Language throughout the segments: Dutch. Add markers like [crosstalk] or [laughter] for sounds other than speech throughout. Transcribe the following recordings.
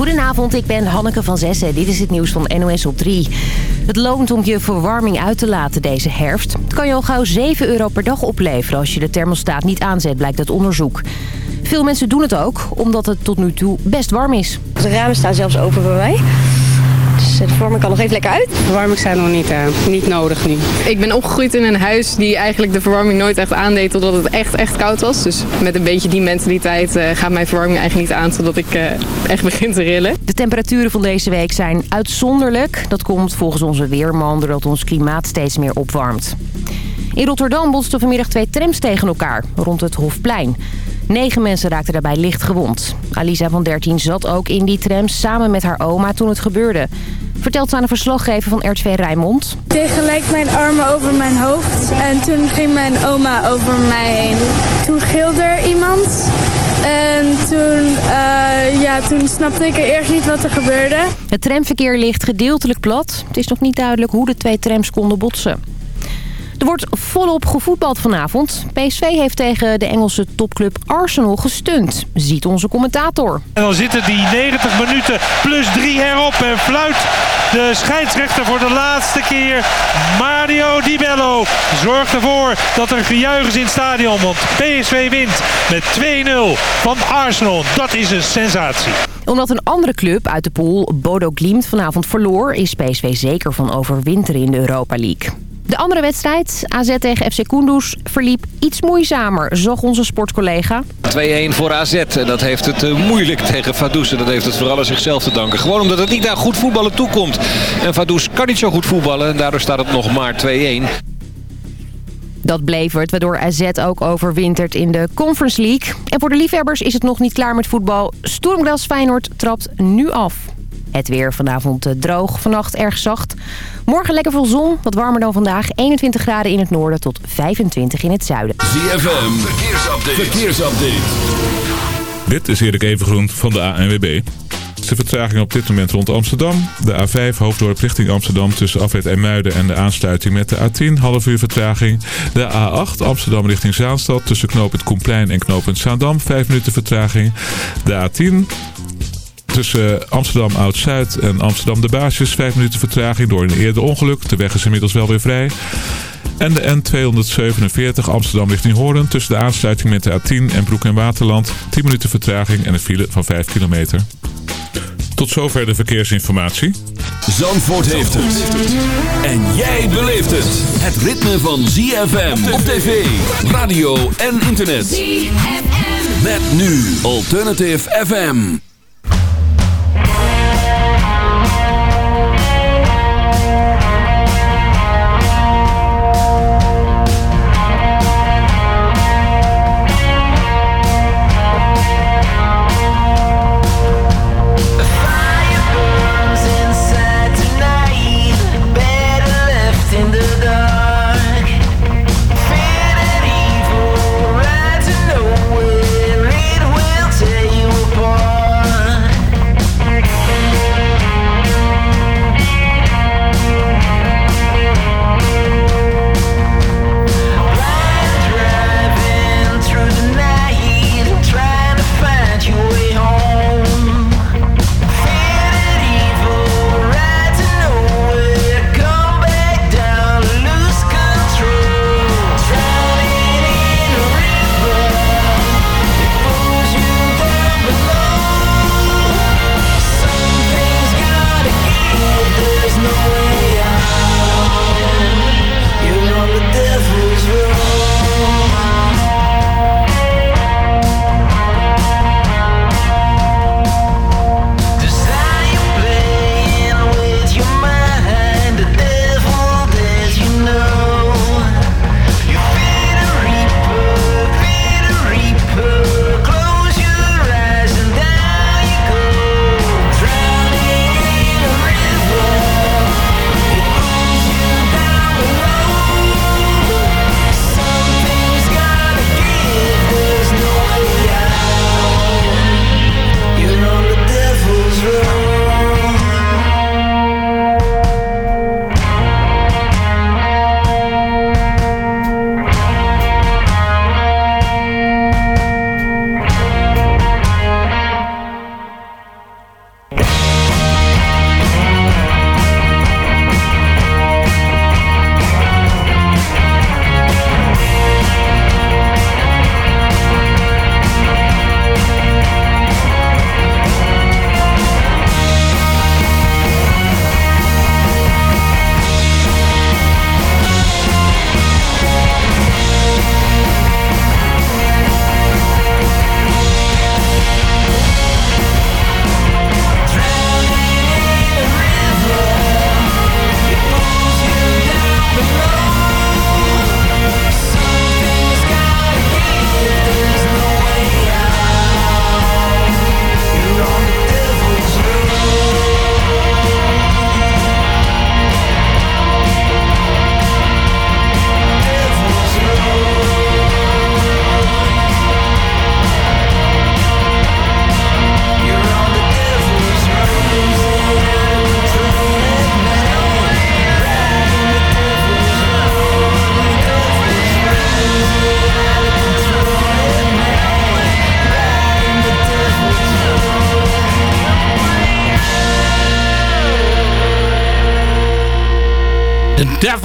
Goedenavond, ik ben Hanneke van Zessen. Dit is het nieuws van NOS op 3. Het loont om je verwarming uit te laten deze herfst. Het kan je al gauw 7 euro per dag opleveren als je de thermostaat niet aanzet, blijkt uit onderzoek. Veel mensen doen het ook, omdat het tot nu toe best warm is. De ramen staan zelfs open bij mij. Dus de verwarming kan nog even lekker uit. Verwarming zijn nog niet, uh, niet nodig nu. Ik ben opgegroeid in een huis die eigenlijk de verwarming nooit echt aandeed totdat het echt, echt koud was. Dus met een beetje die mentaliteit uh, gaat mijn verwarming eigenlijk niet aan totdat ik uh, echt begin te rillen. De temperaturen van deze week zijn uitzonderlijk. Dat komt volgens onze weerman doordat ons klimaat steeds meer opwarmt. In Rotterdam botsten vanmiddag twee trams tegen elkaar rond het Hofplein. Negen mensen raakten daarbij licht gewond. Alisa van 13 zat ook in die tram samen met haar oma toen het gebeurde. Vertelt ze aan een verslaggever van RTV Rijnmond. Tegelijk mijn armen over mijn hoofd en toen ging mijn oma over mij heen. Toen gilde er iemand en toen, uh, ja, toen snapte ik eerst niet wat er gebeurde. Het tramverkeer ligt gedeeltelijk plat. Het is nog niet duidelijk hoe de twee trams konden botsen. Er wordt volop gevoetbald vanavond. PSV heeft tegen de Engelse topclub Arsenal gestund, ziet onze commentator. En dan zitten die 90 minuten plus 3 erop en fluit de scheidsrechter voor de laatste keer. Mario Di Bello zorgt ervoor dat er gejuich is in het stadion. Want PSV wint met 2-0 van Arsenal. Dat is een sensatie omdat een andere club uit de pool, Bodo Glimt, vanavond verloor... is PSV zeker van overwinteren in de Europa League. De andere wedstrijd, AZ tegen FC Kunduz, verliep iets moeizamer, zag onze sportcollega. 2-1 voor AZ en dat heeft het uh, moeilijk tegen Vaduz. En dat heeft het vooral aan zichzelf te danken. Gewoon omdat het niet aan goed voetballen toekomt. En Vaduz kan niet zo goed voetballen en daardoor staat het nog maar 2-1. Dat bleef het, waardoor AZ ook overwintert in de Conference League. En voor de liefhebbers is het nog niet klaar met voetbal. Stormgras Feyenoord trapt nu af. Het weer vanavond eh, droog, vannacht erg zacht. Morgen lekker veel zon, wat warmer dan vandaag. 21 graden in het noorden tot 25 in het zuiden. ZFM, verkeersupdate. verkeersupdate. Dit is Erik Evengroen van de ANWB. De vertraging op dit moment rond Amsterdam. De A5 hoofddorp richting Amsterdam tussen Afwet en Muiden en de aansluiting met de A10. Half uur vertraging. De A8 Amsterdam richting Zaanstad tussen knooppunt Koenplein en knooppunt Zaandam. 5 minuten vertraging. De A10 Tussen Amsterdam Oud-Zuid en Amsterdam de Baasjes 5 minuten vertraging door een eerder ongeluk. De weg is inmiddels wel weer vrij. En de N247 Amsterdam richting Hoorn tussen de aansluiting met de A10 en Broek en Waterland. 10 minuten vertraging en een file van 5 kilometer. Tot zover de verkeersinformatie. Zandvoort heeft het. En jij beleeft het. Het ritme van ZFM op tv, radio en internet. ZFM. Met nu Alternative FM.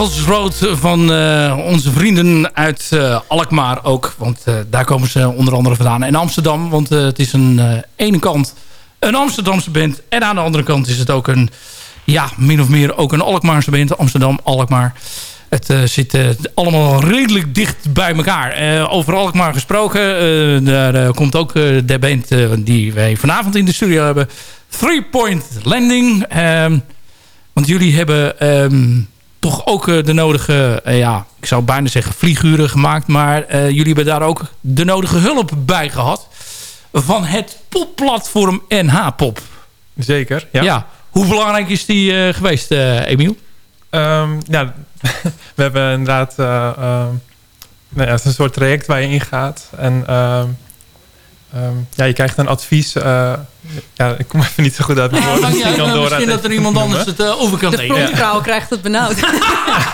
De Devil's Road van uh, onze vrienden uit uh, Alkmaar ook. Want uh, daar komen ze onder andere vandaan. En Amsterdam, want het is een ene kant een Amsterdamse band. En aan de andere kant is het ook een, ja, min of meer ook een Alkmaarse band. Amsterdam, Alkmaar. Het zit allemaal redelijk dicht bij elkaar. Over Alkmaar gesproken. daar komt ook de band die wij vanavond in de studio hebben. Three Point Landing. Ehm, want jullie hebben um, toch ook de nodige, ja, ik zou bijna zeggen vlieguren gemaakt. Maar jullie hebben daar ook de nodige hulp bij gehad. Van het popplatform NH-pop. Zeker, ja. ja. Hoe belangrijk is die geweest, Emiel? Um, ja, [laughs] we hebben inderdaad... Uh, uh, nou ja, het is een soort traject waar je ingaat. En uh, ja, je krijgt een advies. Uh, ja, ik kom even niet zo goed uit mijn woorden. Ja, ja, nou, misschien dat er iemand anders het uh, over kan De frontvrouw krijgt het benauwd. [laughs]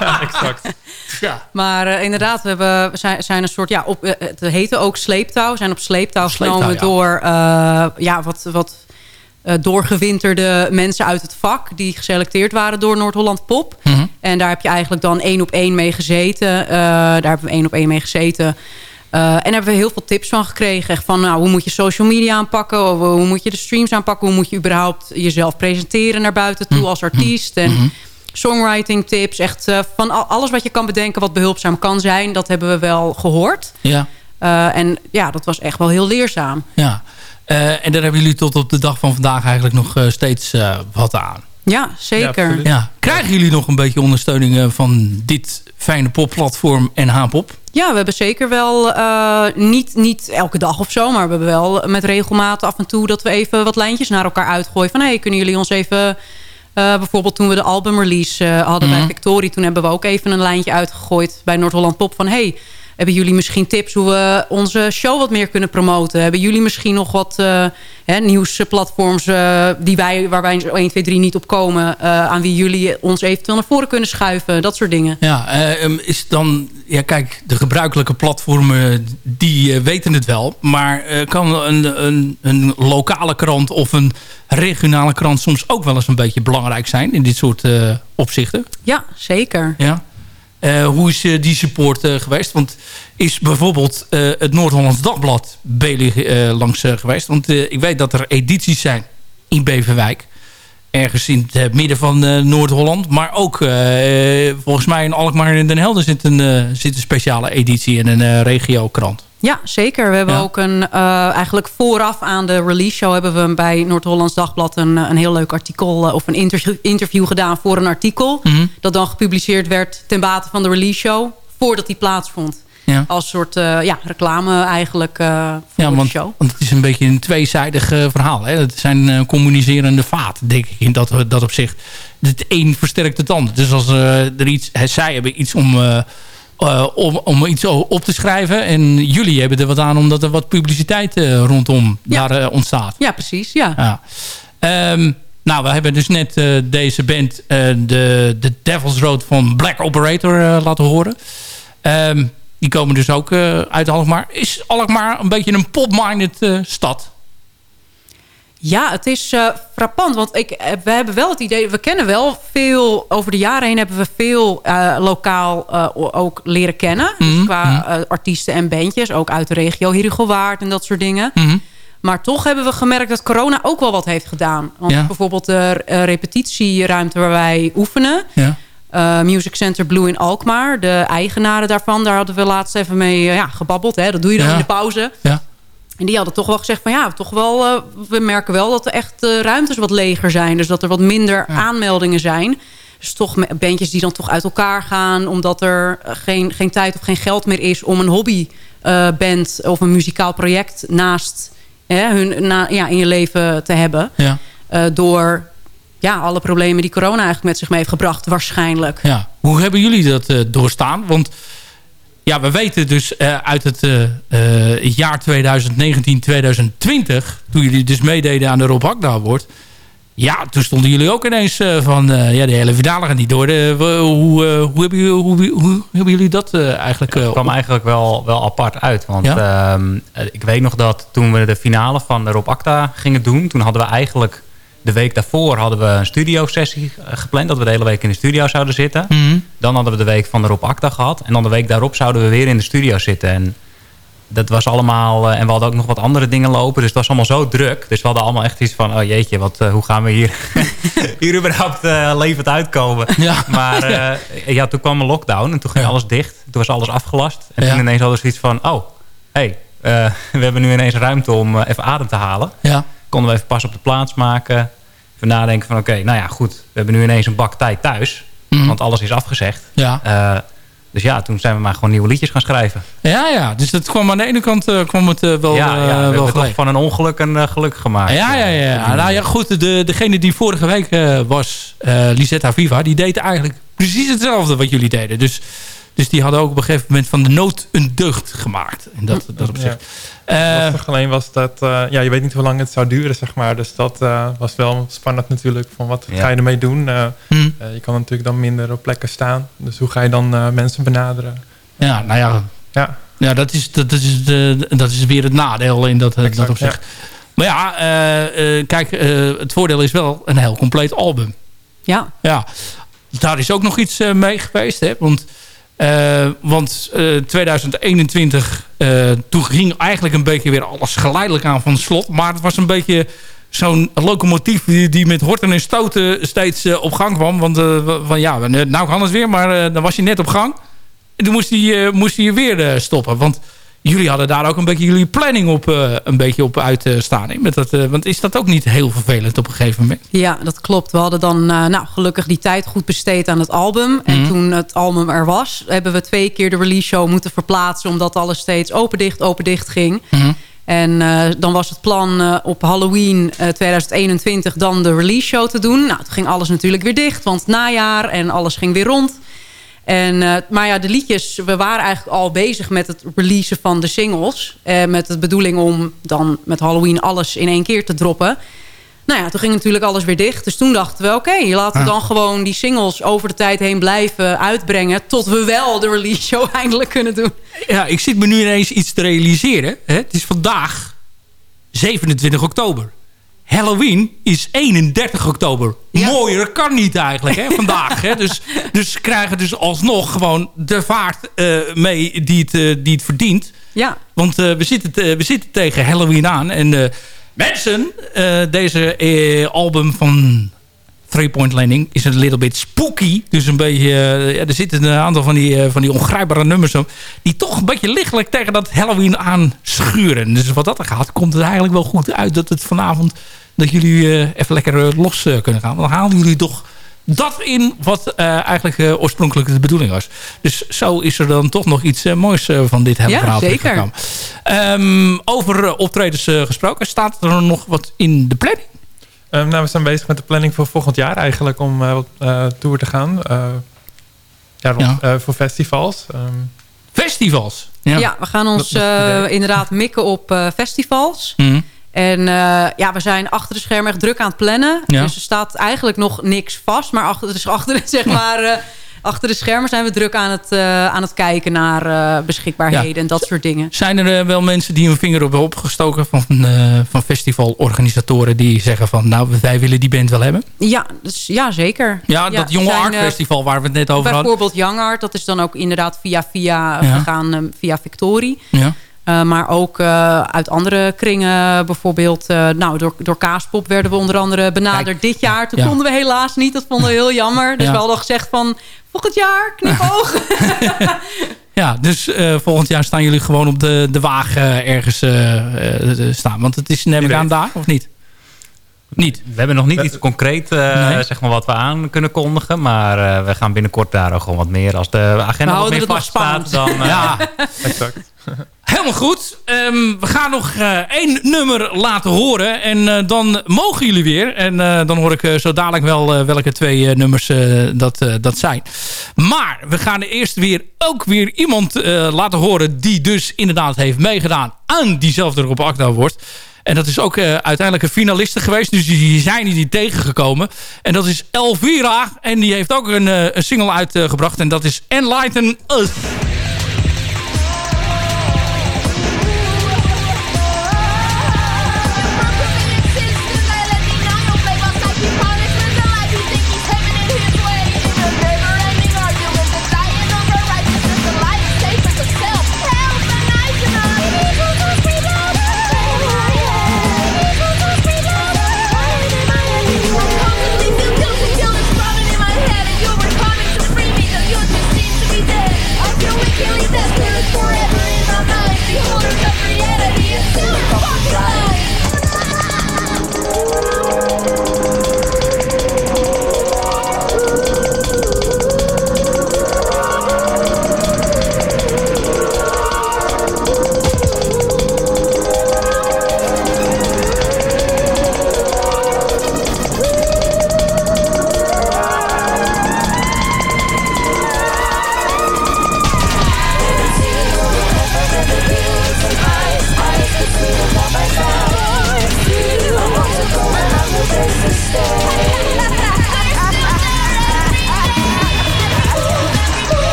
[laughs] exact. Ja. Maar uh, inderdaad, we, hebben, we zijn, zijn een soort... Ja, op, het heette ook sleeptouw. We zijn op sleeptouw, sleeptouw genomen door... ja, wat... wat uh, doorgewinterde mensen uit het vak... die geselecteerd waren door Noord-Holland Pop. Mm -hmm. En daar heb je eigenlijk dan één op één mee gezeten. Uh, daar hebben we één op één mee gezeten. Uh, en daar hebben we heel veel tips van gekregen. Echt van, nou, hoe moet je social media aanpakken? Of, hoe moet je de streams aanpakken? Hoe moet je überhaupt jezelf presenteren naar buiten toe als artiest? En mm -hmm. songwriting tips. Echt van alles wat je kan bedenken wat behulpzaam kan zijn. Dat hebben we wel gehoord. Ja. en ja, dat was echt wel heel leerzaam. Ja. Uh, en daar hebben jullie tot op de dag van vandaag eigenlijk nog steeds uh, wat aan. Ja, zeker. Ja, ja, Krijgen jullie nog een beetje ondersteuning van dit fijne popplatform en H-pop? Ja, we hebben zeker wel, niet, niet elke dag of zo... maar we hebben wel met regelmaat af en toe... dat we even wat lijntjes naar elkaar uitgooien. Van, hey, kunnen jullie ons even... bijvoorbeeld toen we de albumrelease hadden mm -hmm. bij Victorie... toen hebben we ook even een lijntje uitgegooid bij Noord-Holland Pop... van hey, hebben jullie misschien tips hoe we onze show wat meer kunnen promoten? Hebben jullie misschien nog wat uh, hè, nieuwsplatforms uh, die wij, waar wij 1, 2, 3 niet op komen... Uh, aan wie jullie ons eventueel naar voren kunnen schuiven? Dat soort dingen. Ja, um, is dan... Ja, kijk, de gebruikelijke platformen, die weten het wel. Maar kan een, een, een lokale krant of een regionale krant soms ook wel eens een beetje belangrijk zijn... in dit soort opzichten? Ja, zeker. Ja. Uh, hoe is uh, die support uh, geweest? Want is bijvoorbeeld het Noord-Hollands Dagblad Belig langs geweest? Want ik weet dat er edities zijn in Beverwijk. Ergens in het midden van Noord-Holland. Maar ook volgens mij in Alkmaar en Den Helder zit een, zit een speciale editie in een regiokrant. Ja, zeker. We hebben ja. ook een, uh, eigenlijk vooraf aan de release show... hebben we bij Noord-Hollands Dagblad een, een heel leuk artikel... Uh, of een interview, interview gedaan voor een artikel... Mm -hmm. dat dan gepubliceerd werd ten bate van de release show... voordat die plaatsvond. Ja. Als soort uh, ja, reclame eigenlijk voor ja, want, de show. Want het is een beetje een tweezijdig verhaal. Hè? Het zijn communicerende vaat, denk ik, in dat, dat opzicht. Het een versterkt het ander. Dus als er iets... Zij hebben iets om uh, om, om iets op te schrijven. En jullie hebben er wat aan omdat er wat publiciteit uh, rondom ja. daar uh, ontstaat. Ja, precies. Ja. ja. Um, nou, we hebben dus net deze band de, de Devil's Road van Black Operator laten horen. Um, die komen dus ook uit Alkmaar. Is Alkmaar een beetje een pop-minded stad? Ja, het is uh, frappant. Want ik, we hebben wel het idee... We kennen wel veel... Over de jaren heen hebben we veel uh, lokaal uh, ook leren kennen. Mm -hmm. dus qua artiesten en bandjes. Ook uit de regio Herugowaard en dat soort dingen. Mm -hmm. Maar toch hebben we gemerkt dat corona ook wel wat heeft gedaan. Want ja. bijvoorbeeld de repetitieruimte waar wij oefenen... Ja. Uh, Music Center Blue in Alkmaar. De eigenaren daarvan, daar hadden we laatst even mee uh, ja, gebabbeld. Hè? Dat doe je dan ja. in de pauze. Ja. En die hadden toch wel gezegd van ja, toch wel, uh, we merken wel dat er echt uh, ruimtes wat leger zijn. Dus dat er wat minder ja. aanmeldingen zijn. Dus toch bandjes die dan toch uit elkaar gaan. Omdat er geen, geen tijd of geen geld meer is om een hobbyband uh, of een muzikaal project naast hun na, ja, in je leven te hebben. Ja. door ja, alle problemen die corona eigenlijk met zich mee heeft gebracht waarschijnlijk. Ja. Hoe hebben jullie dat doorstaan? Want ja, we weten dus uh, uit het uh, uh, jaar 2019-2020... toen jullie dus meededen aan de Rob Hakda Award... ja, toen stonden jullie ook ineens van... ja, de hele finale gaat niet door. De, hoe, hoe, hebben jullie, hoe, hoe, hebben jullie dat eigenlijk... Het kwam eigenlijk wel, wel apart uit. Want ja? Ehm, ik weet nog dat toen we de finale van de Rob Acta gingen doen... toen hadden we eigenlijk... De week daarvoor hadden we een studiosessie gepland. Dat we de hele week in de studio zouden zitten. Mm -hmm. Dan hadden we de week van de Rob Acta gehad. En dan de week daarop zouden we weer in de studio zitten. En dat was allemaal... en we hadden ook nog wat andere dingen lopen. Dus het was allemaal zo druk. Dus we hadden allemaal echt iets van... Oh jeetje, wat, hoe gaan we hier, [laughs] hier überhaupt levend uitkomen? [laughs] Ja. Maar ja. toen kwam een lockdown. En toen ging alles dicht. Toen was alles afgelast. En toen ineens hadden we zoiets van... Oh, hey, [laughs] we hebben nu ineens ruimte om even adem te halen. Ja. Konden we even pas op de plaats maken. Even nadenken van oké, nou ja, goed. We hebben nu ineens een bak tijd thuis. Mhm. Want alles is afgezegd. Ja. Uh, dus ja, toen zijn we maar gewoon nieuwe liedjes gaan schrijven. Ja, ja. Dus dat kwam aan de ene kant uh, kwam het uh, wel Ja, ja we wel hebben toch van een ongeluk een geluk gemaakt. Ja, ja, ja. ja. Nou ja, goed. De, degene die vorige week was, Lisetta Viva, die deed eigenlijk precies hetzelfde wat jullie deden. Dus, dus die hadden ook op een gegeven moment van de nood een deugd gemaakt. En dat, dat op zich. Ja. Uh, alleen was dat, uh, ja, je weet niet hoe lang het zou duren, zeg maar. Dus dat uh, was wel spannend natuurlijk. Van wat ja. ga je ermee doen? Hmm. je kan natuurlijk dan minder op plekken staan. Dus hoe ga je dan mensen benaderen? Ja, nou ja. Ja, ja dat, is, dat, is de, dat is weer het nadeel in dat, exact, dat opzicht. Ja. Maar ja, kijk, het voordeel is wel een heel compleet album. Ja. Ja, daar is ook nog iets mee geweest, hè. Want... Uh, want uh, 2021, uh, toen ging eigenlijk een beetje weer alles geleidelijk aan van slot. Maar het was een beetje zo'n locomotief die, die, met horten en stoten steeds op gang kwam. Want van, ja, nou kan het weer, maar dan was je net op gang. En toen moest hij, moest hij weer stoppen. Want jullie hadden daar ook een beetje jullie planning op, uh, een beetje op uitstaan. Dat, uh, want is dat ook niet heel vervelend op een gegeven moment? Ja, dat klopt. We hadden dan nou, gelukkig die tijd goed besteed aan het album. Mm. En toen het album er was, hebben we twee keer de release show moeten verplaatsen. Omdat alles steeds open-dicht, open-dicht ging. Mm -hmm. En dan was het plan op Halloween 2021 dan de release show te doen. Nou, toen ging alles natuurlijk weer dicht, want het najaar en alles ging weer rond. En, uh, maar ja, de liedjes, we waren eigenlijk al bezig met het releasen van de singles. Uh, met de bedoeling om dan met Halloween alles in één keer te droppen. Nou ja, toen ging natuurlijk alles weer dicht. Dus toen dachten we, oké, okay, laten we dan gewoon die singles over de tijd heen blijven uitbrengen. Tot we wel de release show [laughs] eindelijk kunnen doen. Ja, ik zit me nu ineens iets te realiseren. Hè? Het is vandaag 27 oktober. Halloween is 31 oktober. Ja. Mooier kan niet eigenlijk, hè, vandaag. hè. Dus, [laughs] dus ze krijgen dus alsnog gewoon de vaart uh, mee die het, uh, die het verdient. Ja. Want uh, we, zitten we zitten tegen Halloween aan. En mensen, deze album van Three Point Landing is een little bit spooky. Dus een beetje, ja, er zitten een aantal van die, van die ongrijpbare nummers op. Die toch een beetje lichtelijk tegen dat Halloween aan schuren. Dus wat dat er gaat, komt het eigenlijk wel goed uit dat het vanavond dat jullie uh, even lekker los kunnen gaan. Want dan halen jullie toch dat in wat eigenlijk oorspronkelijk de bedoeling was. Dus zo is er dan toch nog iets moois van dit hele ja, verhaal zeker. Um, over optredens gesproken, staat er nog wat in de planning? Um, nou, we zijn bezig met de planning voor volgend jaar eigenlijk om tour te gaan. ja, rond, ja. voor festivals. Um, festivals? Ja. ja. we gaan ons inderdaad mikken op festivals. Mm -hmm. En uh, ja, we zijn achter de schermen echt druk aan het plannen. Ja. Dus er staat eigenlijk nog niks vast. Maar achter, dus achter, [laughs] zeg maar, uh, achter de schermen zijn we druk aan het, uh, aan het kijken naar beschikbaarheden ja. en dat soort dingen. Zijn er wel mensen die hun vinger op hebben opgestoken van, van festivalorganisatoren die zeggen van nou wij willen die band wel hebben? Ja, dus, ja zeker. Ja, ja dat Jonge Art Festival waar we het net over hadden. Bijvoorbeeld Young Art, dat is dan ook inderdaad via via Ja. gegaan, via Victorie. Ja. Uh, maar ook uh, uit andere kringen, bijvoorbeeld uh, nou, door, door Kaaspop werden we onder andere benaderd Kijk, dit jaar. Toen ja. konden we helaas niet, dat vonden we heel jammer. Dus Ja. we hadden gezegd van volgend jaar, knipoog. [laughs] [laughs] Ja, dus eh, volgend jaar staan jullie gewoon op de, de wagen ergens eh, eh, staan. Want het is neem ik aan daar, of niet? Niet. We hebben nog niet iets concreet eh, Nee. zeg maar, wat we aan kunnen kondigen. Maar eh, we gaan binnenkort daar ook gewoon wat meer. Als de agenda wat meer vaststaat, dan... eh, [laughs] Ja, exact. helemaal goed. Ehm, we gaan nog eh, één nummer laten horen. En eh, dan mogen jullie weer. En eh, dan hoor ik eh, zo dadelijk wel welke twee eh, nummers eh, dat, eh, dat zijn. Maar we gaan eerst weer ook weer iemand eh, laten horen... die dus inderdaad heeft meegedaan aan diezelfde Rob Akda Award. En dat is ook eh, uiteindelijk een finaliste geweest. Dus die zijn die tegengekomen. En dat is Elvira. En die heeft ook een, eh, een single uitgebracht. en dat is Enlighten Us.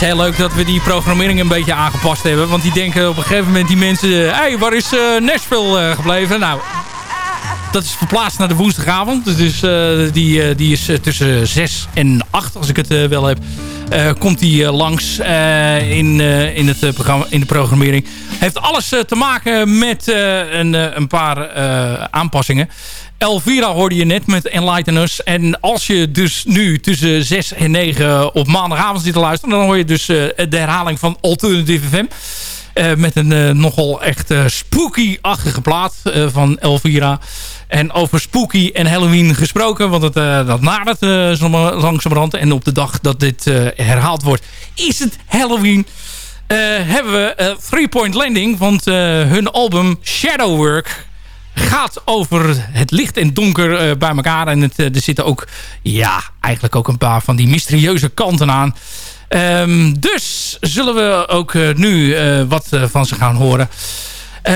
Is heel leuk dat we die programmering een beetje aangepast hebben. Want die denken op een gegeven moment die mensen... Hé, hey, waar is uh, Nashville uh, gebleven? Nou, dat is verplaatst naar de woensdagavond. Dus uh, die, die is tussen 6 en 8, als ik het wel heb. komt die langs in, in, het, programma, in de programmering. Heeft alles te maken met een, een paar aanpassingen. Elvira hoorde je net met Enlighten Us. En als je dus nu tussen 6 en 9 op maandagavond zit te luisteren... dan hoor je dus uh, de herhaling van Alternative FM. Uh, met een uh, nogal echt spooky-achtige plaat van Elvira. En over spooky en Halloween gesproken. Want het, dat nadert langzamerhand. En op de dag dat dit herhaald wordt is het Halloween. hebben we Three Point Landing. Want hun album Shadowwork gaat over het licht en donker uh, bij elkaar. En het, uh, er zitten ook, ja, eigenlijk ook een paar van die mysterieuze kanten aan. Um, dus zullen we ook uh, nu wat van ze gaan horen.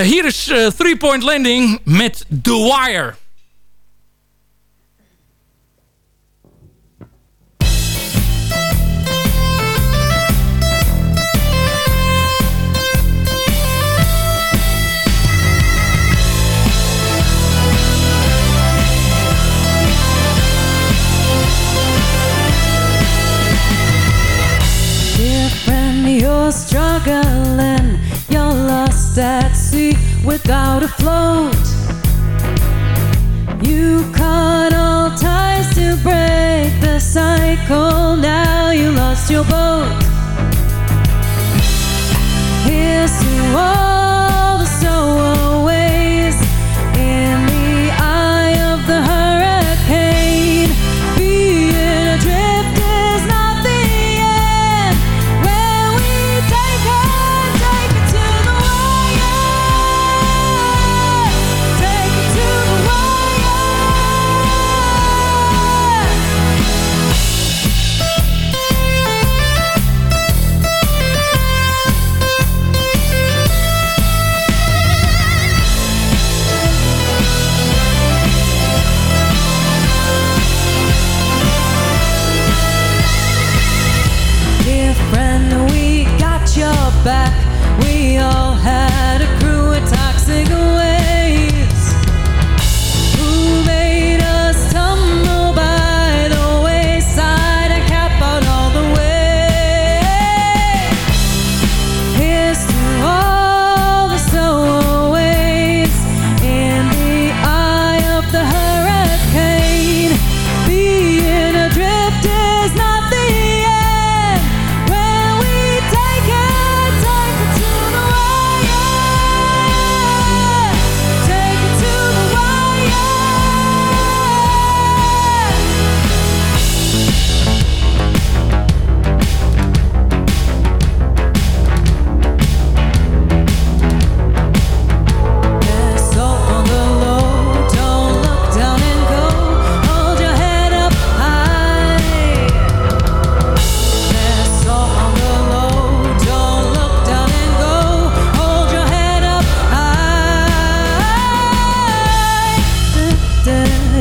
hier is Three Point Landing met The Wire. You're struggling, you're lost at sea without a float. You cut all ties to break the cycle, now you lost your boat. Here's to all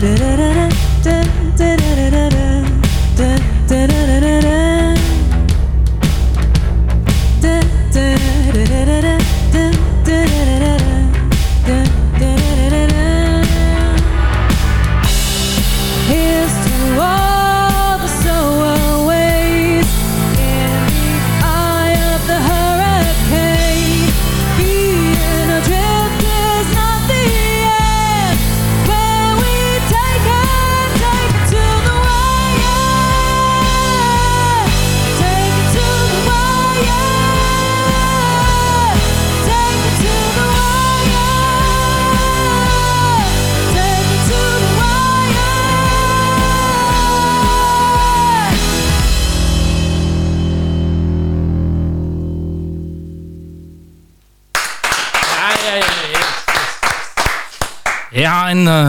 da da da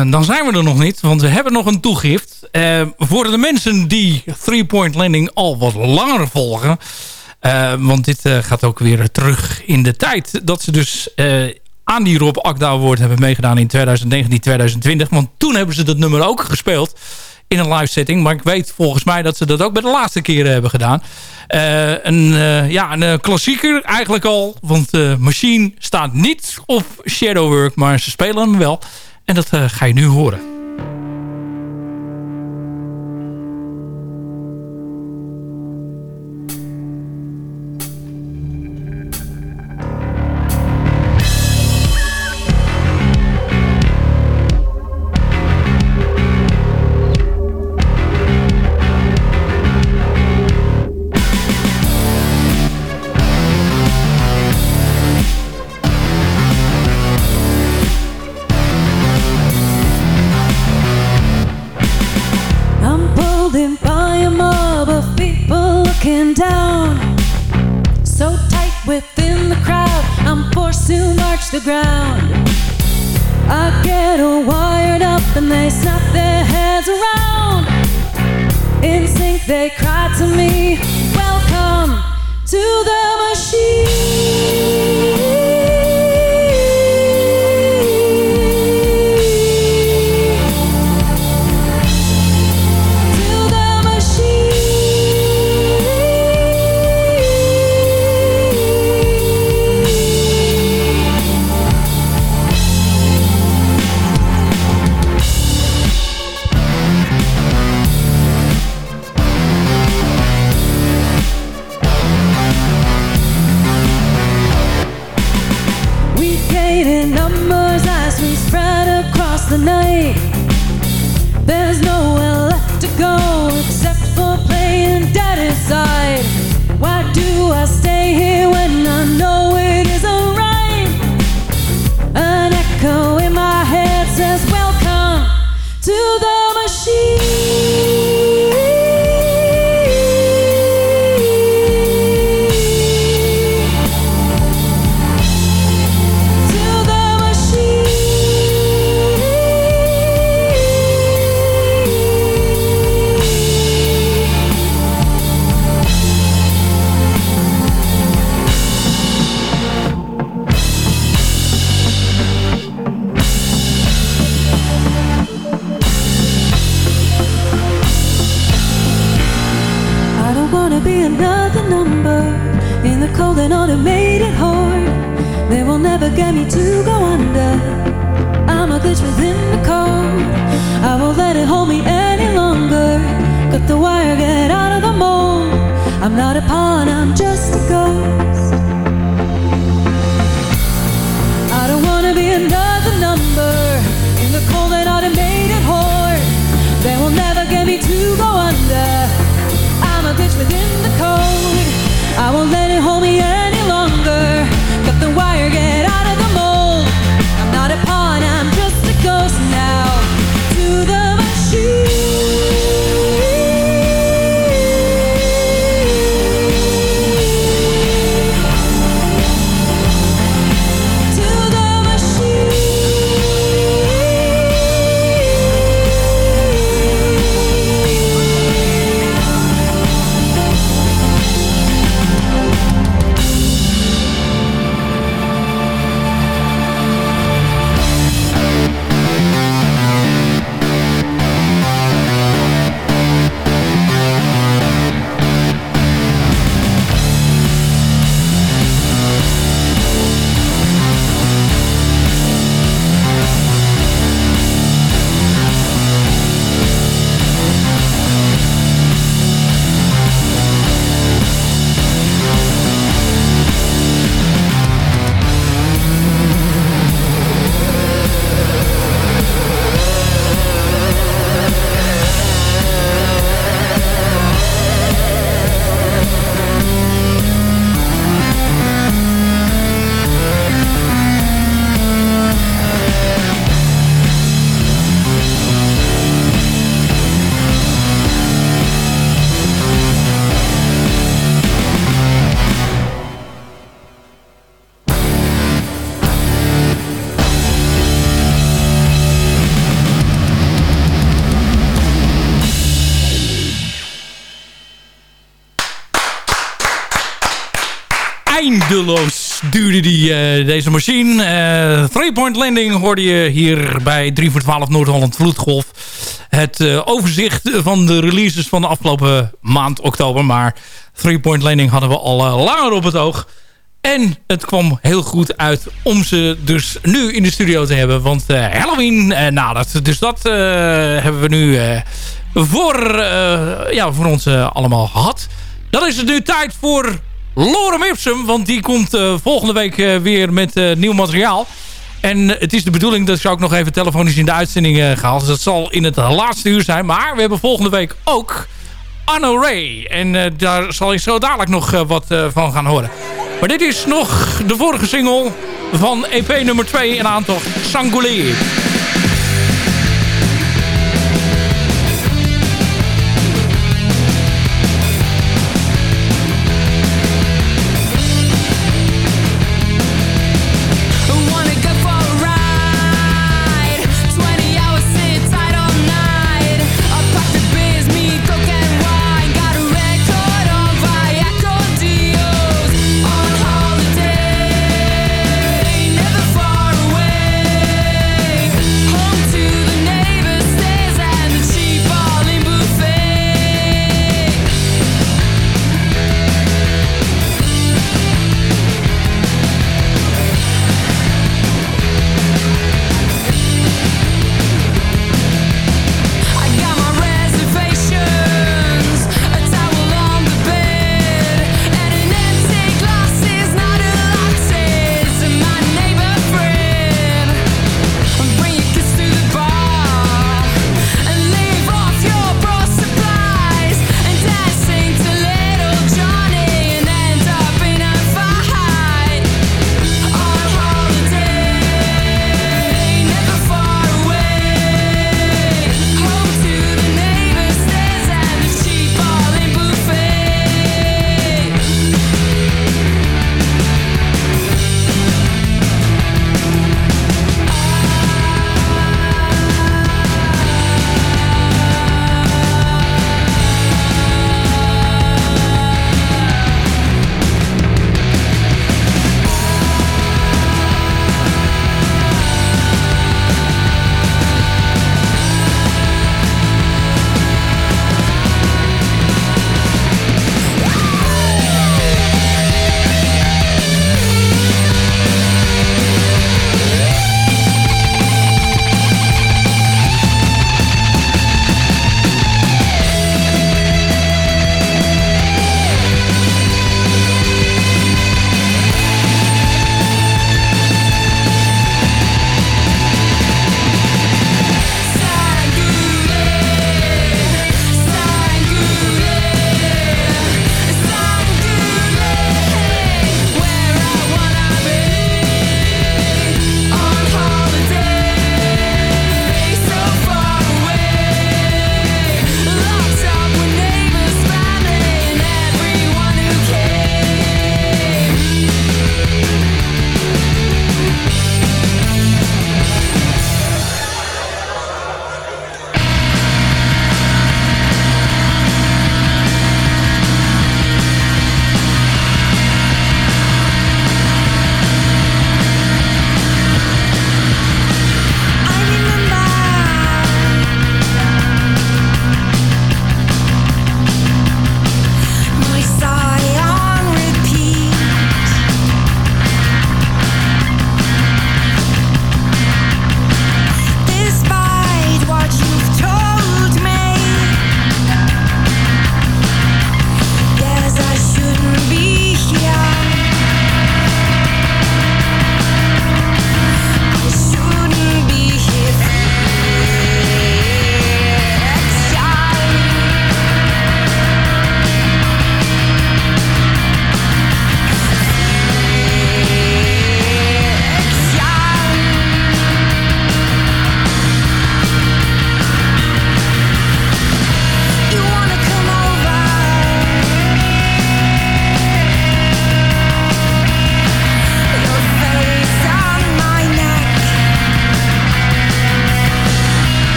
dan zijn we er nog niet, want we hebben nog een toegift. Uh, voor de mensen die Three Point Landing al wat langer volgen... Uh, want dit gaat ook weer terug in de tijd... dat ze dus aan die Rob Akda Award hebben meegedaan in 2019, 2020. Want toen hebben ze dat nummer ook gespeeld in een live setting. Maar ik weet volgens mij dat ze dat ook bij de laatste keren hebben gedaan. Een, ja, een klassieker eigenlijk al. Want uh, Machine staat niet op Shadowwork, maar ze spelen hem wel. En dat ga je nu horen. The ground. I get all wired up and they snap their heads around. In sync, they cry to me, Welcome to the machine. another number in the cold and automated heart. They will never get me to go under. I'm a glitch within the code. I won't let it hold me any longer. Cut the wire, get out of the mold. I'm not a pawn, I'm just a ghost. I don't wanna be another number in the cold and automated heart. They will never get me to go under. I'm a glitch within the code. I will let duurde die, eh, deze machine. Uh, Three Point Landing hoorde je hier bij 3 voor 12 Noord-Holland Vloedgolf. Het uh, overzicht van de releases van de afgelopen maand oktober. Maar Three Point Landing hadden we al langer op het oog. En het kwam heel goed uit om ze dus nu in de studio te hebben. Want Halloween nadert. Dus dat hebben we nu voor, ja, voor ons allemaal gehad. Dan is het nu tijd voor Lorem Ipsum. Want die komt uh, volgende week uh, weer met uh, nieuw materiaal. En het is de bedoeling dat ik ook nog even telefonisch in de uitzending ga. Dus dat zal in het laatste uur zijn. Maar we hebben volgende week ook Anno Ray. En daar zal je zo dadelijk nog wat van gaan horen. Maar dit is nog de vorige single van EP nummer 2 in aantocht. Sangoulé.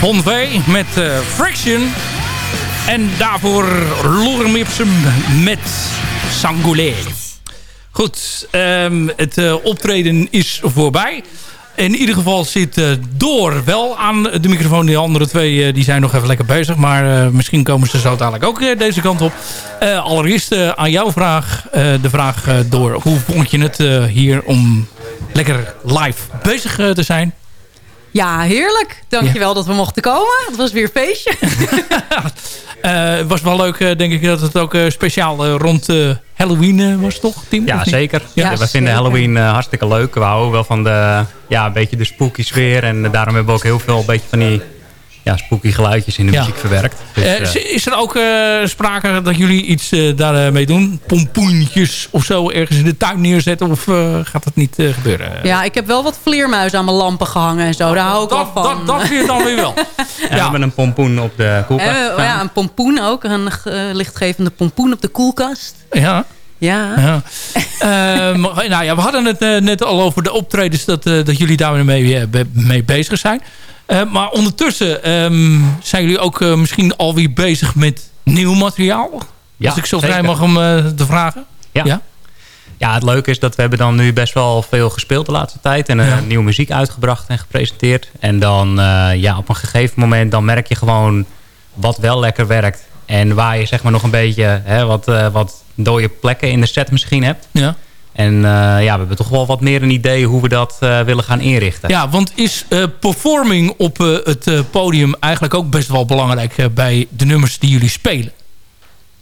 Von V met uh, Friction. En daarvoor Lorem Ipsum met Sangolé. Goed, um, het uh, optreden is voorbij. In ieder geval zit uh, Door wel aan de microfoon. Die andere twee die zijn nog even lekker bezig. Maar misschien komen ze zo dadelijk ook deze kant op. allereerst aan jouw vraag. de vraag Door. Hoe vond je het hier om lekker live bezig te zijn? Ja, heerlijk. Dankjewel ja. dat we mochten komen. Het was weer een feestje. Het [laughs] was wel leuk, denk ik, dat het ook speciaal rond Halloween was, toch, Tim? Ja, zeker. Ja, we vinden Halloween hartstikke leuk. We houden wel van de, ja, een beetje de spooky sfeer. En daarom hebben we ook heel veel een beetje van die ja, spooky geluidjes in de ja. muziek verwerkt. Dus, uh, is er ook uh, sprake dat jullie iets uh, daarmee doen? Pompoentjes of zo ergens in de tuin neerzetten? Of gaat dat niet gebeuren? Ja, ik heb wel wat vleermuizen aan mijn lampen gehangen en zo. Daar hou ik dat, wel van. Dat, dat vind je dan weer wel. [laughs] ja, We hebben een pompoen op de koelkast. ja, een pompoen ook. Een lichtgevende pompoen op de koelkast. Ja. Ja. ja. uh, nou ja, we hadden het uh, net al over de optredens dat, uh, dat jullie daarmee mee bezig zijn. Maar ondertussen um, zijn jullie ook misschien alweer bezig met nieuw materiaal? Ja, Als ik zo vrij mag om te vragen. Ja. ja. Ja, het leuke is dat we hebben dan nu best wel veel gespeeld de laatste tijd. En ja. nieuwe muziek uitgebracht en gepresenteerd. En dan ja, op een gegeven moment dan merk je gewoon wat wel lekker werkt. En waar je zeg maar nog een beetje hè, wat, uh, wat dode plekken in de set misschien hebt. Ja. En uh, ja, we hebben toch wel wat meer een idee hoe we dat uh, willen gaan inrichten. Ja, want is performing op het podium eigenlijk ook best wel belangrijk bij de nummers die jullie spelen?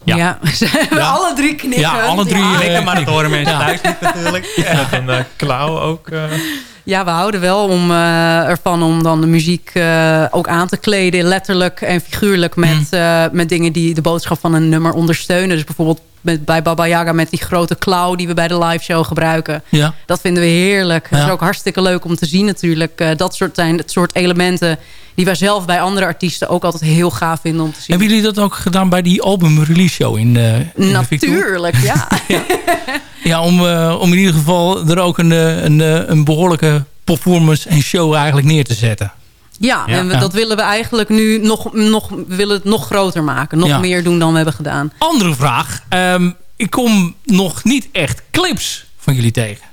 Ja, ja. [laughs] ja. alle drie knikken. Ja, alle drie ja. knikken, maar dat horen mensen ja. thuis niet natuurlijk. [laughs] Met een klauw ook... Ja, we houden wel om, uh, ervan om dan de muziek uh, ook aan te kleden. Letterlijk en figuurlijk met, mm. uh, met dingen die de boodschap van een nummer ondersteunen. Dus bijvoorbeeld met, bij Baba Yaga met die grote klauw die we bij de live show gebruiken. Ja. Dat vinden we heerlijk. Ja. Het is ook hartstikke leuk om te zien natuurlijk. dat soort zijn het soort elementen die wij zelf bij andere artiesten ook altijd heel gaaf vinden om te zien. Hebben jullie dat ook gedaan bij die album release show in, in Natuurlijk, ja. [laughs] ja. ja. om, om in ieder geval er ook een, een, een behoorlijke performance en show eigenlijk neer te zetten. Ja, ja. en we, dat willen we eigenlijk nu nog, nog, we willen het nog groter maken. Nog ja. meer doen dan we hebben gedaan. Andere vraag. Um, ik kom nog niet echt clips van jullie tegen.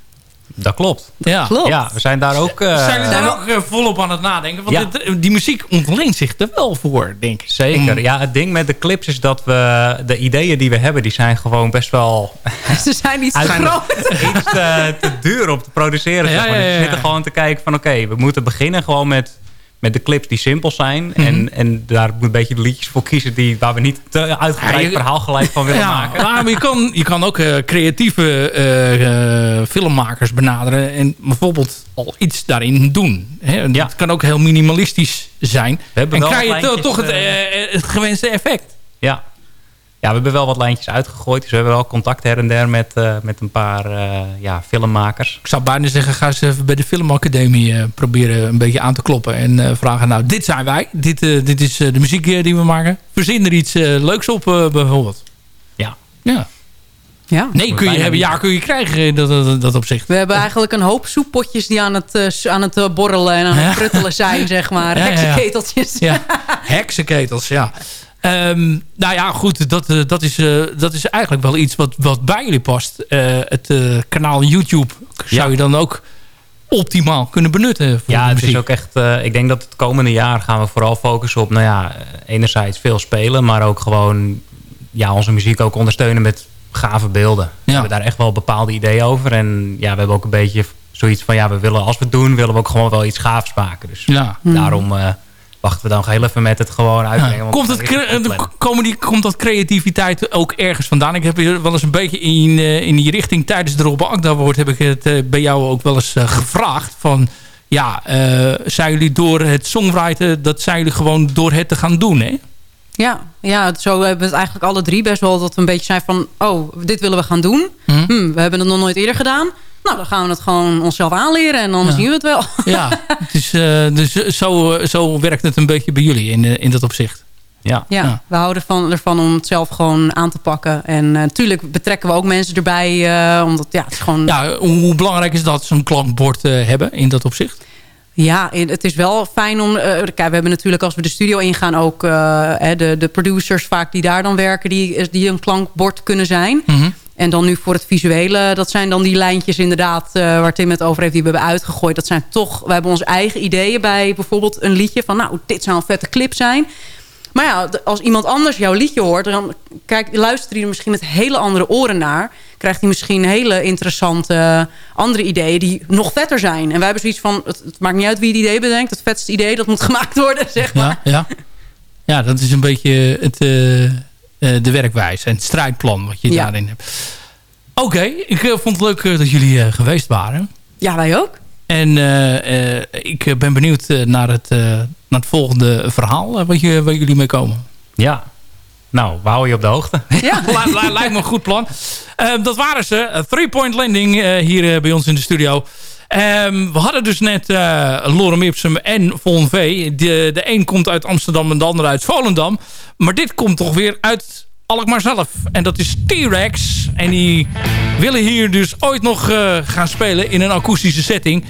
Dat klopt. Ja. klopt. Ja, we zijn daar ook... Uh, zijn we daar ook uh, volop aan het nadenken? Want ja. het, die muziek ontleent zich er wel voor, denk ik. Zeker. Mm. Ja, het ding met de clips is dat we... De ideeën die we hebben, die zijn gewoon best wel... [laughs] Ze zijn [laughs] iets te groot. Iets te, te, duur om te produceren. Ja, zeg maar. ja, Dus we zitten gewoon te kijken van... Oké, we moeten beginnen gewoon met met de clips die simpel zijn. Mm -hmm. en, en daar moet een beetje de liedjes voor kiezen... Die, waar we niet te uitgebreid ja, je, verhaal gelijk van willen ja, maken. Maar je kan, je kan ook uh, creatieve uh, uh, filmmakers benaderen... en bijvoorbeeld al iets daarin doen. Hè? Ja. Dat kan ook heel minimalistisch zijn. en krijg je toch het, het gewenste effect. Ja. Ja, we hebben wel wat lijntjes uitgegooid. Dus we hebben wel contact her en der met, uh, met een paar uh, ja, filmmakers. Ik zou bijna zeggen, ga eens even bij de filmacademie uh, proberen een beetje aan te kloppen. En vragen, nou, dit zijn wij. Dit, dit is de muziek die we maken. Verzin er iets leuks op bijvoorbeeld. Ja. Ja. Ja. Nee, kun je hebben, ja, kun je krijgen dat, dat, dat opzicht. We hebben eigenlijk een hoop soeppotjes die aan het, uh, aan het uh, borrelen en aan het pruttelen zijn, zeg maar. Ja, Heksenketeltjes. Ja, heksenketels, ja. Um, nou ja, goed, dat, uh, dat, is, uh, dat is eigenlijk wel iets wat, wat bij jullie past. Uh, het kanaal YouTube zou ja. je dan ook optimaal kunnen benutten. Voor ja, het is ook echt... ik denk dat het komende jaar gaan we vooral focussen op... nou ja, enerzijds veel spelen, maar ook gewoon... ja, onze muziek ook ondersteunen met gave beelden. Ja. We hebben daar echt wel bepaalde ideeën over. En ja, we hebben ook een beetje zoiets van... ja, we willen als we het doen, willen we ook gewoon wel iets gaafs maken. Dus ja. daarom wachten we dan heel even met het gewoon uitbrengen. Ja, komt, het, komt dat creativiteit ook ergens vandaan? Ik heb hier wel eens een beetje in, uh, in die richting tijdens de Rob Akda wordt heb ik het uh, bij jou ook wel eens uh, gevraagd van ja, zijn jullie door het songwriten, dat zijn jullie gewoon door het te gaan doen, hè? Ja, ja, zo hebben we het eigenlijk alle drie best wel dat we een beetje zijn van... oh, dit willen we gaan doen. Hm. Hm, we hebben het nog nooit eerder gedaan. Nou, dan gaan we het gewoon onszelf aanleren en dan ja. zien we het wel. [laughs] Ja, het is, uh, dus zo, zo werkt het een beetje bij jullie in, in dat opzicht. Ja. Ja, ja, we houden van, ervan om het zelf gewoon aan te pakken. En natuurlijk uh, betrekken we ook mensen erbij. Uh, omdat, ja, het is gewoon... ja, hoe belangrijk is dat zo'n klankbord hebben in dat opzicht? Ja, het is wel fijn om... Uh, kijk, we hebben natuurlijk als we de studio ingaan ook uh, de, de producers vaak die daar dan werken... die, die een klankbord kunnen zijn. Mhm. En dan nu voor het visuele, dat zijn dan die lijntjes inderdaad... Uh, waar Tim het over heeft, die we hebben uitgegooid. Dat zijn toch, we hebben onze eigen ideeën bij bijvoorbeeld een liedje... van nou, dit zou een vette clip zijn. Maar ja, als iemand anders jouw liedje hoort... dan kijk, luistert hij er misschien met hele andere oren naar... krijgt hij misschien hele interessante andere ideeën... die nog vetter zijn. En wij hebben zoiets van, het, het maakt niet uit wie het idee bedenkt... het vetste idee, dat moet [laughs] gemaakt worden, zeg maar. Ja, ja. ja dat is een beetje het, uh, uh, de werkwijze en het strijdplan... wat je Ja. daarin hebt. Oké, ik uh, vond het leuk uh, dat jullie uh, geweest waren. Ja, wij ook. En uh, ik ben benieuwd naar het, naar het volgende verhaal wat je, waar jullie mee komen. Ja, nou, we houden je op de hoogte. [laughs] Ja. Lijkt me een goed plan. dat waren ze. Three Point Landing hier bij ons in de studio. Um, we hadden dus net uh, Lorem Ipsum en Von V. De, de een komt uit Amsterdam en de ander uit Volendam. Maar dit komt toch weer uit Alkmaar zelf. En dat is T-Rex. En die willen hier dus ooit nog uh, gaan spelen in een akoestische setting.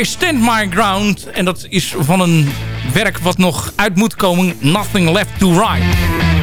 I Stand My Ground. En dat is van een werk wat nog uit moet komen. Nothing Left to Write.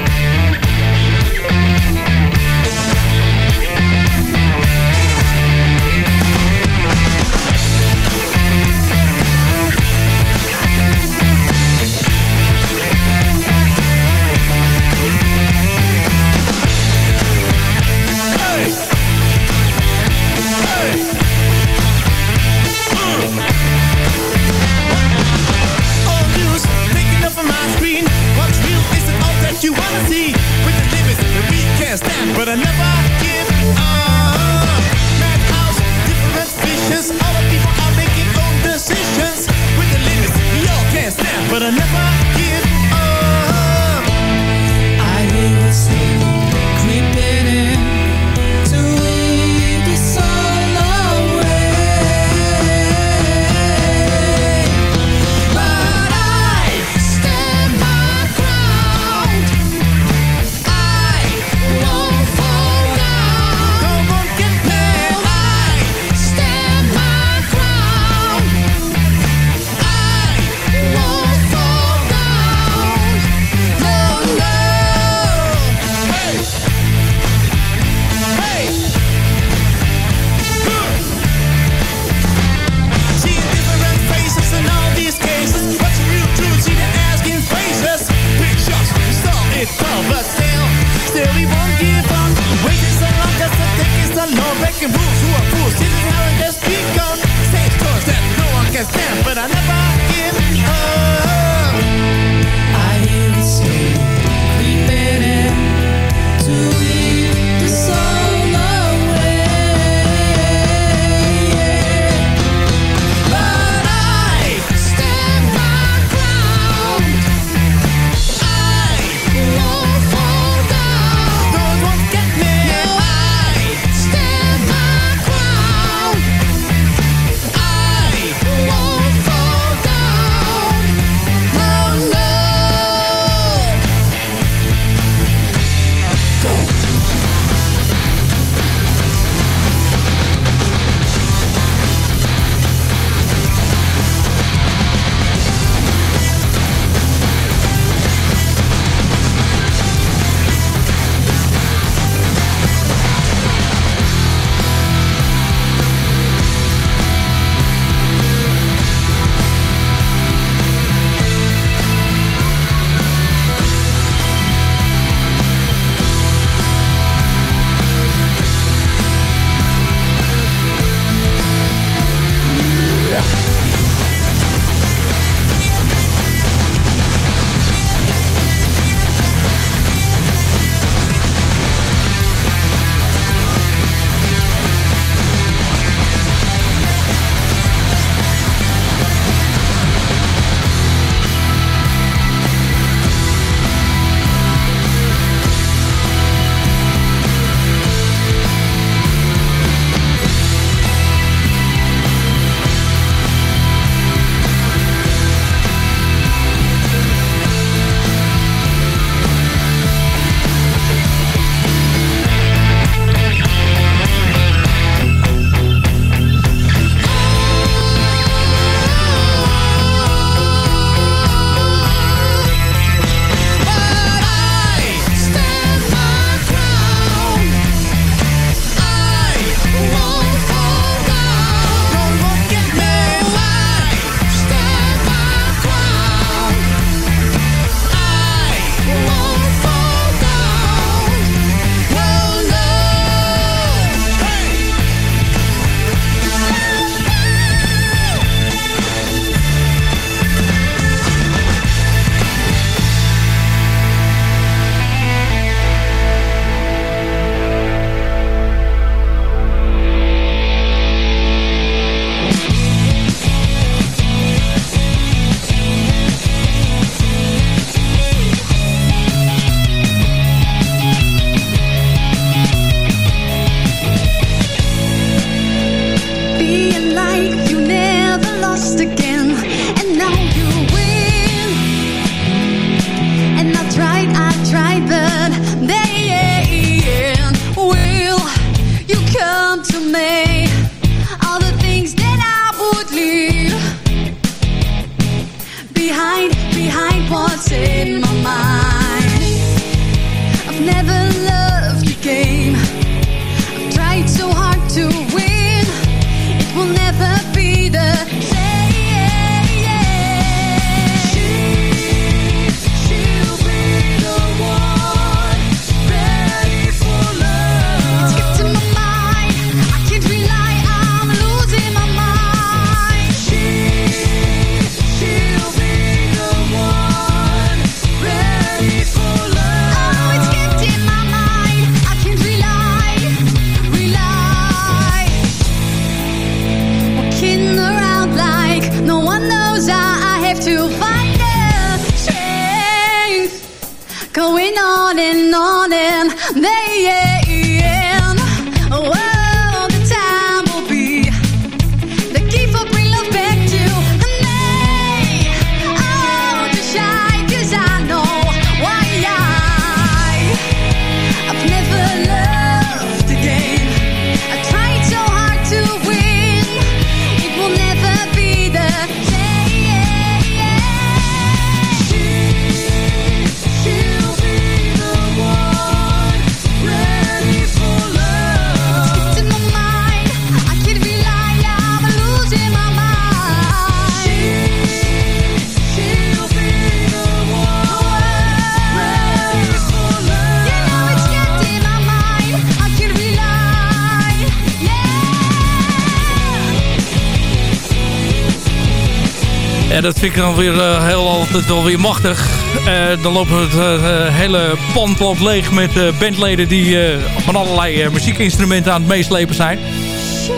Dat vind ik dan weer eh, heel altijd wel weer machtig. Eh, dan lopen het eh, hele pand leeg met bandleden die van allerlei muziekinstrumenten aan het meeslepen zijn.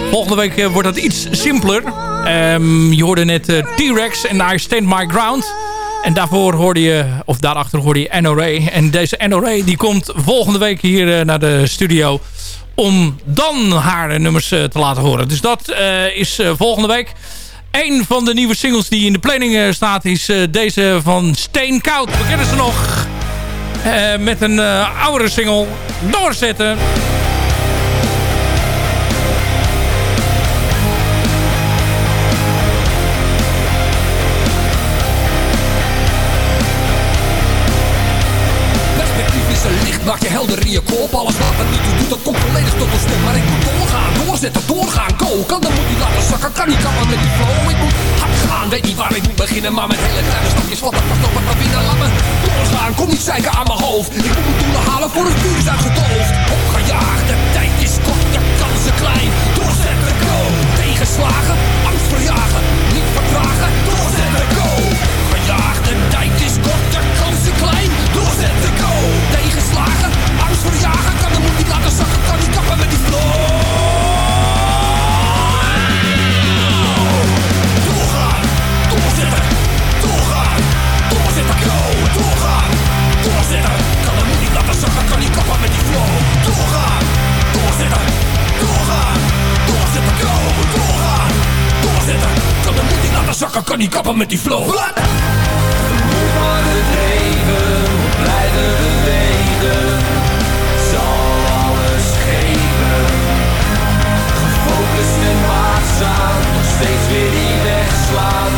Volgende week wordt dat iets simpeler. Ehm, je hoorde net T-Rex en I Stand My Ground. En daarvoor hoorde je, of daarachter hoorde je NORA. En deze NORA die komt volgende week hier naar de studio om dan haar nummers te laten horen. Dus dat is volgende week. Een van de nieuwe singles die in de planning eh, staat is eh, deze van Steenkoud. We kennen ze nog eh, met een oudere single doorzetten. Perspectief is een licht, maak je helder in je kop Alles wat er niet toe doet, dat komt volledig tot een stop Maar ik moet doorgaan, doorzetten, doorgaan, go Kan dan moet zakken, kan niet kappen met die flow. Ik moet hard gaan, weet niet waar ik moet beginnen Maar met hele kleine stapjes, wat er vast op het binnen Laat me doorgaan, kom niet zeiken aan mijn hoofd. Ik moet mijn doelen halen voor het vuur is uitgedoofd. Opgejaagd, de tijd is kort, de kansen klein. Doorzetten, go Tegenslagen, angst verjagen Kan niet kappen met die flow Wat? maar het leven, blijven bewegen. Zal alles geven. Gefocust en waakzaam, nog steeds weer die weg slaan.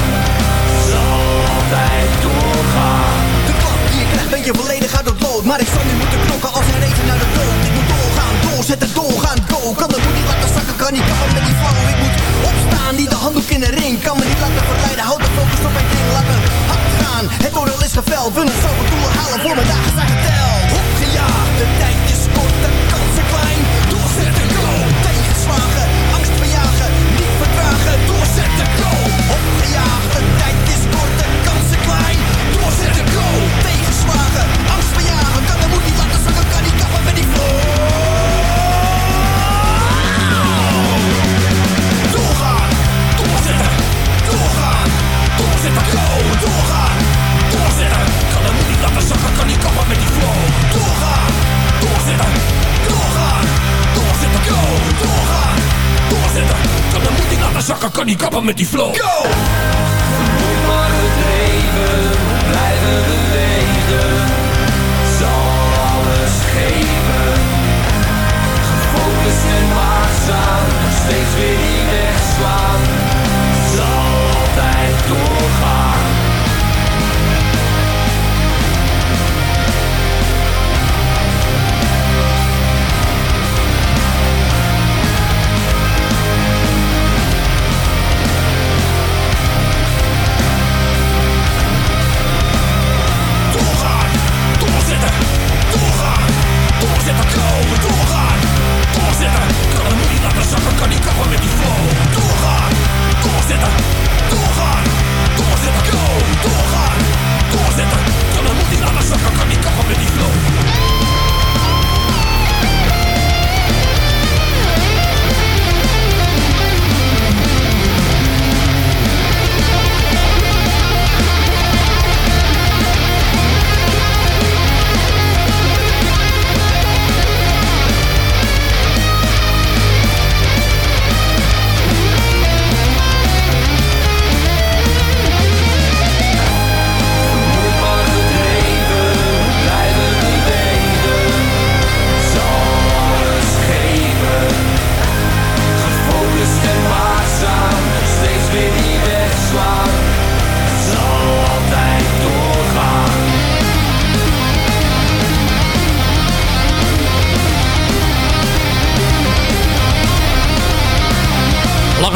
Zal altijd doorgaan. De klap die ik krijg ben je volledig uit het lood Maar ik zal nu moeten knokken als een regen naar de dood Ik moet doorgaan, doorzetten, doorgaan, go Kan de moed niet laten zakken, kan niet kappen met die flow Ik moet opstaan, niet de handdoek in de ring Kan me niet laten me hard gaan, het oordeel is geveld. Willen zoveel doelen halen, voor mijn dagen zijn geteld. Opgejaagd, de tijd is kort, de kansen klein. Doorzetten, go, tegenslagen, angst verjagen Niet vertragen, doorzetten, go. Opgejaagd, de tijd zakken, kan niet kappen met die flow. Go! Moet maar het leven, blijven bewegen. Zal alles geven. Gefocust en waakzaam, nog steeds weer die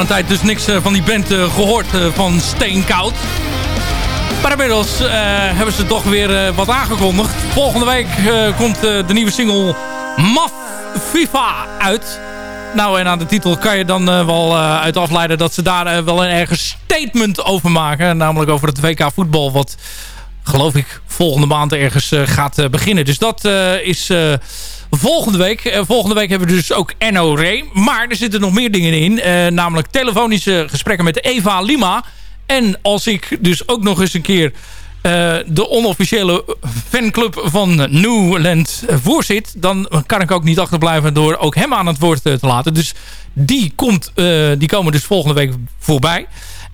tijd dus niks van die band gehoord van Steenkoud. Maar inmiddels hebben ze toch weer wat aangekondigd. Volgende week komt de nieuwe single Maf FIFA uit. Nou, en aan de titel kan je dan wel uit afleiden dat ze daar wel een ergens statement over maken. Namelijk over het WK voetbal wat geloof ik volgende maand ergens gaat beginnen. Dus dat is volgende week. volgende week hebben we dus ook NO Ray. Maar er zitten nog meer dingen in. namelijk telefonische gesprekken met Eva Lima. En als ik dus ook nog eens een keer de onofficiële fanclub van Newland voorzit... dan kan ik ook niet achterblijven door ook hem aan het woord te laten. Dus die, komt, die komen dus volgende week voorbij.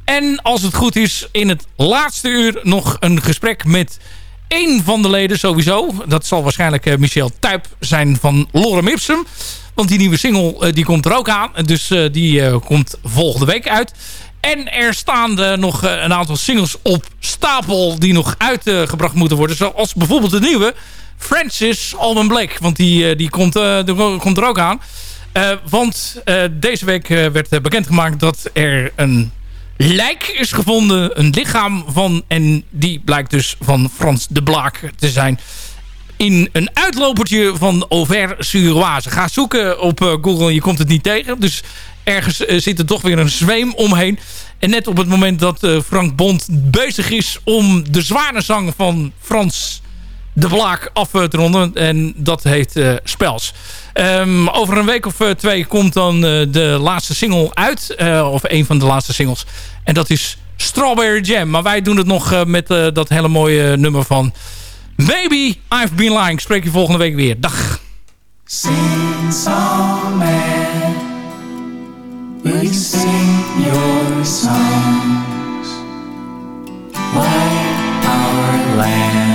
En als het goed is, in het laatste uur nog een gesprek met één van de leden sowieso. Dat zal waarschijnlijk uh, Michel Tuyp zijn van Lorem Ipsum. Want die nieuwe single uh, die komt er ook aan. Dus uh, die komt volgende week uit. En er staan nog een aantal singles op stapel die nog uitgebracht moeten worden. Zoals bijvoorbeeld de nieuwe Francis Alban Blake. Want die, die, komt, die komt er ook aan. want deze week werd bekendgemaakt dat er een lijk is gevonden. Een lichaam van, en die blijkt dus van Frans de Blaak te zijn. In een uitlopertje van Auvers-sur-Oise. Ga zoeken op uh, Google, je komt het niet tegen. Dus ergens uh, zit er toch weer een zweem omheen. En net op het moment dat uh, Frank Bond bezig is om de zware zang van Frans de Blaak af te ronden. En dat heet Spels. Um, over een week of uh, twee komt dan uh, de laatste single uit. Uh, of een van de laatste singles. En dat is Strawberry Jam. Maar wij doen het nog met dat hele mooie nummer van... Maybe I've Been Lying. Spreek je volgende week weer. Dag. Sing song man Will sing your songs our lamps